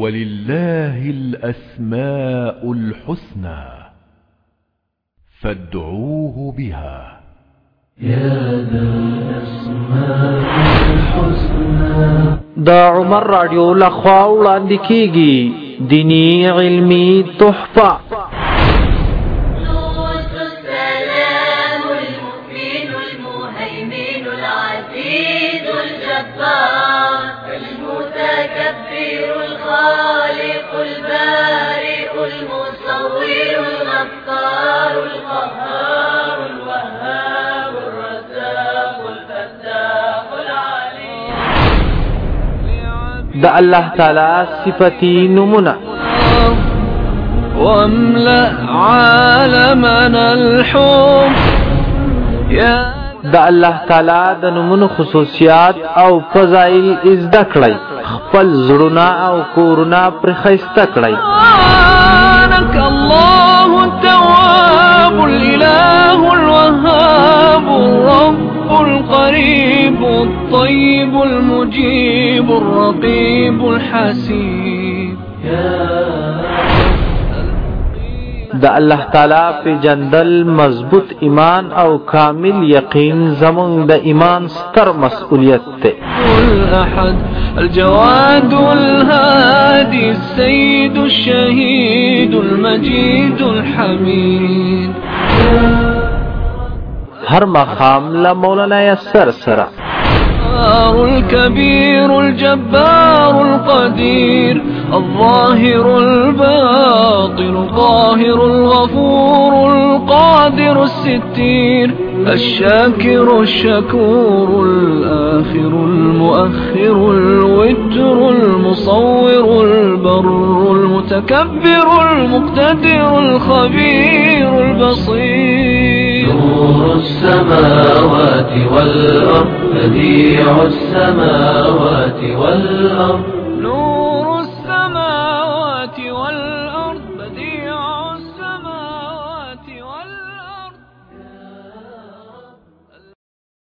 ولله الأسماء الحسنى فادعوه بها دا عمر رادیو لخوا وړاندې کیږي دینی علمی تحفه الخالق البارئ المصور الغفار القهار الوهاب الرزاق الفتاح العليم. د الله تعالی صفتی نمونه واملأ عالمنا الحب يا د الله تعالی د نمونه خصوصیات او فضایل ازده کړئ خپل زړونه او کورونه پر خیسته کړئ. سبحانك الله التواب الإله الوهاب الرب القريب الطيب المجيب الرقيب الحسيب. د الله تعالی په جندل مضبوط ایمان او کامل یقین زمون د ایمان ستر مسئولیت ته الأحد الجواد الهادي السيد الشهيد المجيد الحميد۔ هر مقام له مولانا یسر الجبار الكبير الجبار القدير۔ الظاهر الباطن القاهر الغفور القادر الستير الشاكر الشكور الآخر المؤخر الوتر المصور البر المتكبر المقتدر الخبير البصير. نور السماوات والأرض بديع السماوات والأرض.